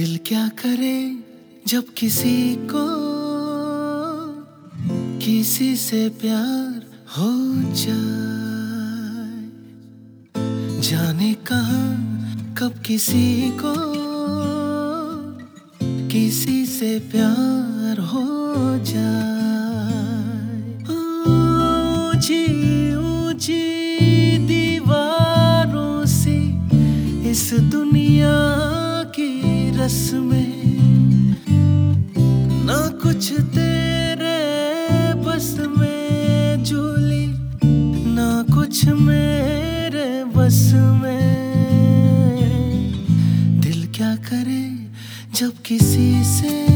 क्या करे जब किसी को किसी से प्यार हो जाए? जाने कहा, कब किसी को किसी से प्यार हो जाए? रस्में ना कुछ तेरे बस में झूली, ना कुछ मेरे बस में। दिल क्या करे जब किसी से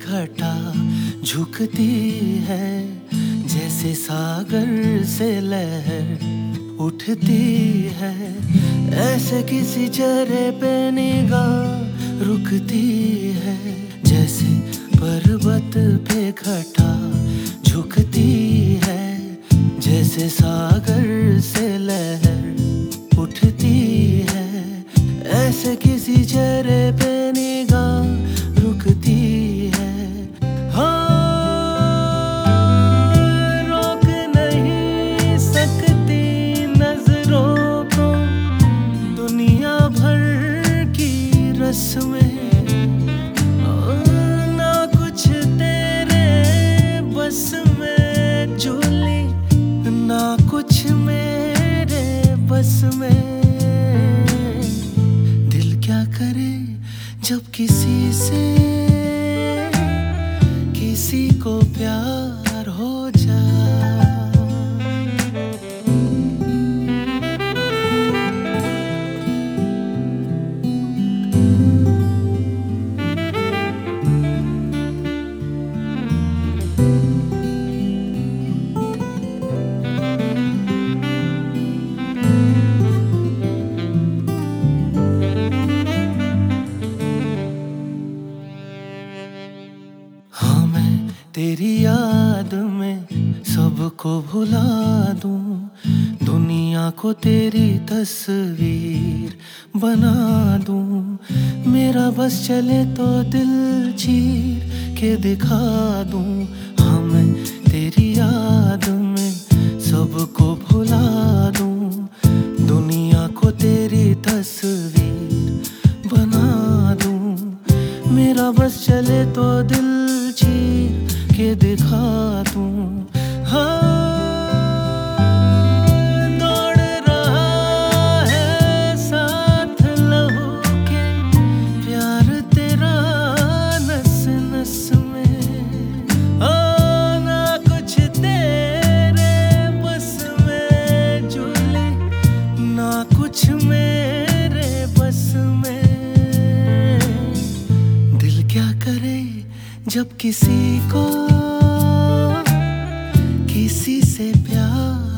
घटा झुकती है, जैसे सागर से लहर उठती है। ऐसे किसी चेहरे पे निगाह रुकती कुछ मेरे बस में तेरी याद में सबको भुला दूँ। दुनिया को तेरी तस्वीर बना दूँ। मेरा बस चले तो दिल चीर के दिखा दूँ। हाँ मैं तेरी याद में सबको भुला दूँ। दुनिया को तेरी तस्वीर बना दूँ। मेरा बस चले तो दिल चीर के दिखा तू। हाँ रहा है साथ के। प्यार तेरा नस नस में। कुछ तेरे बस में ना कुछ मेरे बस में। दिल क्या करे जब किसी को Se c'est pior.